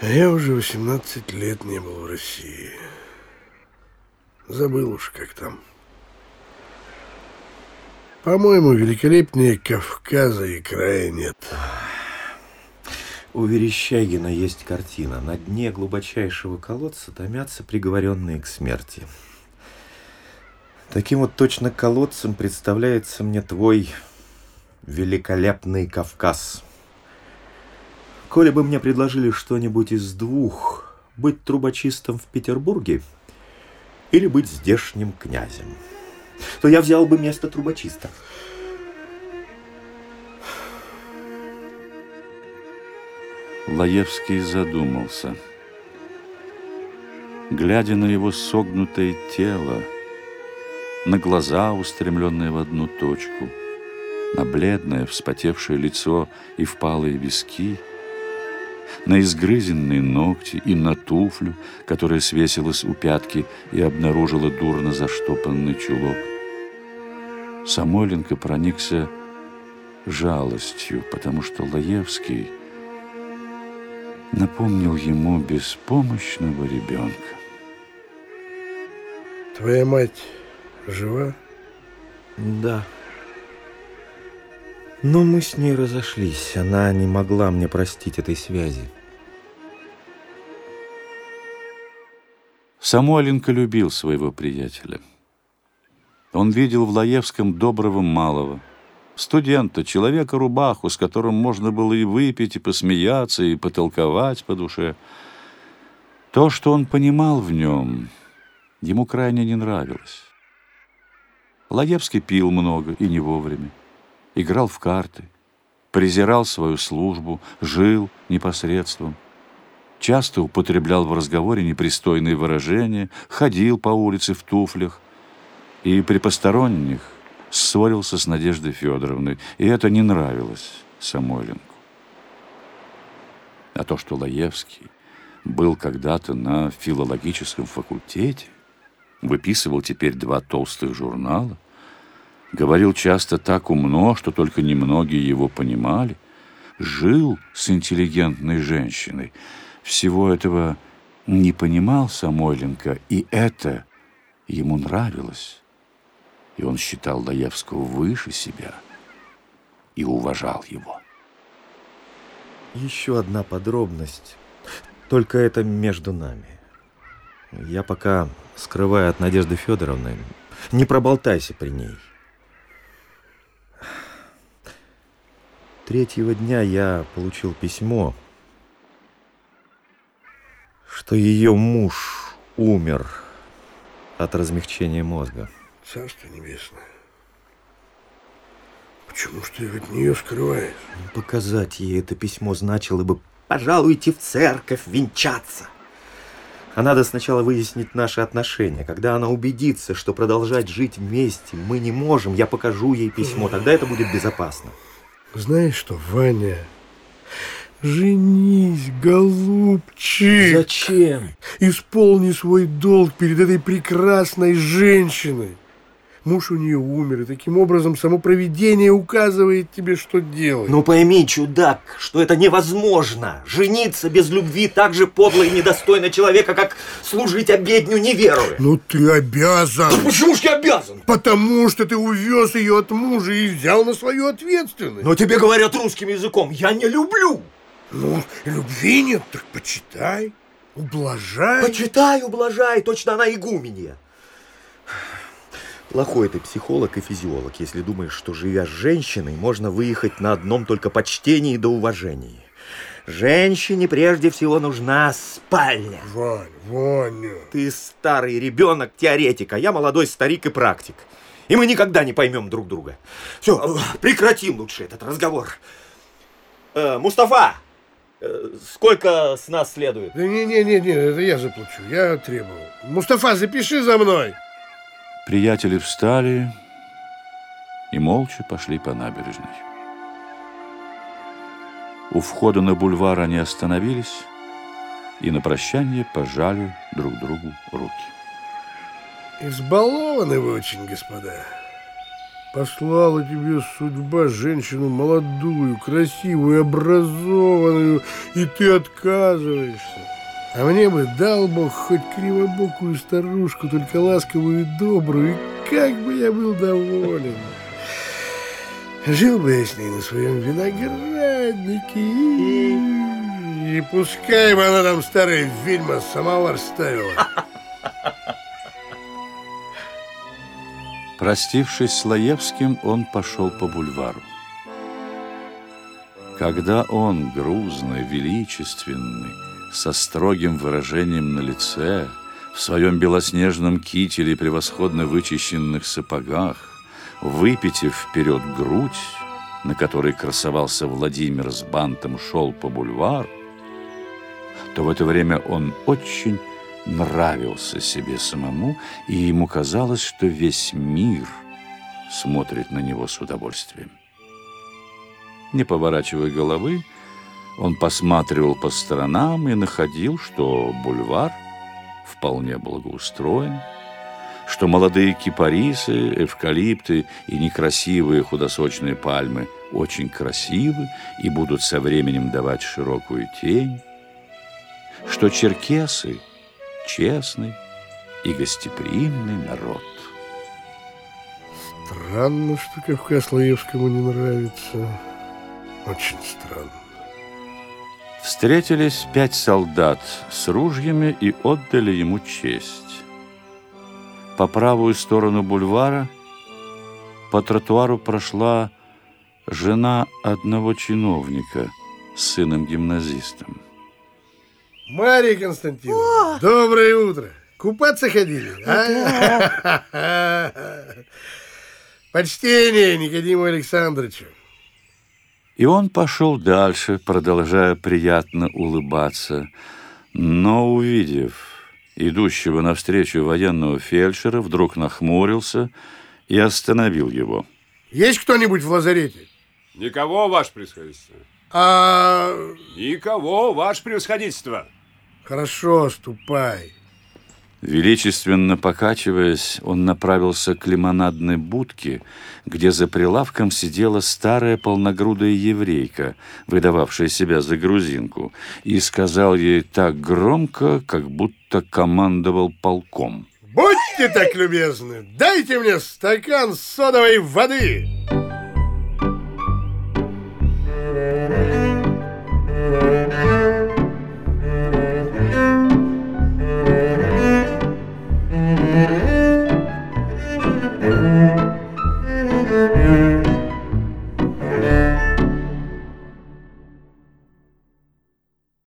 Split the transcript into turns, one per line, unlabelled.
А я уже 18 лет не был в России. Забыл уж, как там. По-моему, великолепнее Кавказа и края нет.
У Верещагина есть картина. На дне глубочайшего колодца томятся приговоренные к смерти. Таким вот точно колодцем представляется мне твой великолепный Кавказ. Коли бы мне предложили что-нибудь из двух, быть трубочистом в Петербурге или быть здешним князем, то я взял бы место трубочиста.
Лаевский задумался. Глядя на его согнутое тело, на глаза, устремленные в одну точку, на бледное, вспотевшее лицо и впалые виски, на изгрызенные ногти и на туфлю, которая свесилась у пятки и обнаружила дурно заштопанный чулок. Самойленко проникся жалостью, потому что Лаевский напомнил ему беспомощного ребенка.
Твоя мать жива?
Да. Но мы с ней разошлись. Она не могла мне простить этой связи.
Самойленко любил своего приятеля. Он видел в Лаевском доброго малого, студента, человека-рубаху, с которым можно было и выпить, и посмеяться, и потолковать по душе. То, что он понимал в нем, ему крайне не нравилось. Лаевский пил много и не вовремя, играл в карты, презирал свою службу, жил непосредством, часто употреблял в разговоре непристойные выражения, ходил по улице в туфлях, и при посторонних ссорился с Надеждой Федоровной, и это не нравилось Самойленку. А то, что Лаевский был когда-то на филологическом факультете, выписывал теперь два толстых журнала, говорил часто так умно, что только немногие его понимали, жил с интеллигентной женщиной, всего этого не понимал Самойленко, и это ему нравилось и он считал Лаевского выше себя и уважал его.
Еще одна подробность, только это между нами. Я пока скрываю от Надежды Федоровны, не проболтайся при ней. Третьего дня я получил письмо, что ее муж умер от размягчения мозга.
Царство небесное. Почему ж ты от нее скрываешь?
Показать ей это письмо значило бы «пожалуйте в церковь венчаться». А надо сначала выяснить наши отношения. Когда она убедится, что продолжать жить вместе мы не можем, я покажу ей письмо. Тогда это будет безопасно.
Знаешь что, Ваня, женись, голубчик.
Зачем?
Исполни свой долг перед этой прекрасной женщиной. Муж у нее умер, и таким образом само провидение указывает тебе, что делать.
Ну пойми, чудак, что это невозможно. Жениться без любви так же подло и недостойно человека, как служить обедню неверуя.
Ну ты обязан.
Да почему ж я обязан?
Потому что ты увез ее от мужа и взял на свою ответственность.
Но тебе говорят русским языком, я не люблю.
Ну, любви нет, так почитай, ублажай.
Почитай, ублажай, точно она игуменья. Плохой ты психолог и физиолог, если думаешь, что живя с женщиной, можно выехать на одном только почтении да уважении. Женщине прежде всего нужна спальня.
Вань, Ваня.
Ты старый ребенок, теоретик, а я молодой старик и практик. И мы никогда не поймем друг друга. Все, прекратим лучше этот разговор. Э, Мустафа, сколько с нас следует?
Да не-не-не, это я заплачу, я требовал. Мустафа, запиши за мной.
Приятели встали и молча пошли по набережной. У входа на бульвар они остановились и на прощание пожали друг другу руки.
Избалованы вы очень, господа. Послала тебе судьба женщину молодую, красивую, образованную, и ты отказываешься. А мне бы дал Бог хоть кривобокую старушку, только ласковую и добрую, и как бы я был доволен. Жил бы я с ней на своем винограднике, и, пускай бы она там старая ведьма самовар ставила.
Простившись с Лаевским, он пошел по бульвару. Когда он, грузный, величественный, со строгим выражением на лице, в своем белоснежном кителе и превосходно вычищенных сапогах, выпитив вперед грудь, на которой красовался Владимир с бантом, шел по бульвару, то в это время он очень нравился себе самому, и ему казалось, что весь мир смотрит на него с удовольствием. Не поворачивая головы, он посматривал по сторонам и находил, что бульвар вполне благоустроен, что молодые кипарисы, эвкалипты и некрасивые худосочные пальмы очень красивы и будут со временем давать широкую тень, что черкесы – честный и гостеприимный народ.
Странно, что Кавказ Лаевскому не нравится. Очень странно.
Встретились пять солдат с ружьями и отдали ему честь. По правую сторону бульвара по тротуару прошла жена одного чиновника с сыном-гимназистом.
Мария Константиновна, О! доброе утро. Купаться ходили? А? Почтение Никодиму Александровичу.
И он пошел дальше, продолжая приятно улыбаться, но, увидев идущего навстречу военного фельдшера, вдруг нахмурился и остановил его.
Есть кто-нибудь в лазарете?
Никого, ваше превосходительство.
А...
Никого, ваше превосходительство.
Хорошо, ступай.
Величественно покачиваясь, он направился к лимонадной будке, где за прилавком сидела старая полногрудая еврейка, выдававшая себя за грузинку, и сказал ей так громко, как будто командовал полком.
«Будьте так любезны, дайте мне стакан содовой воды!»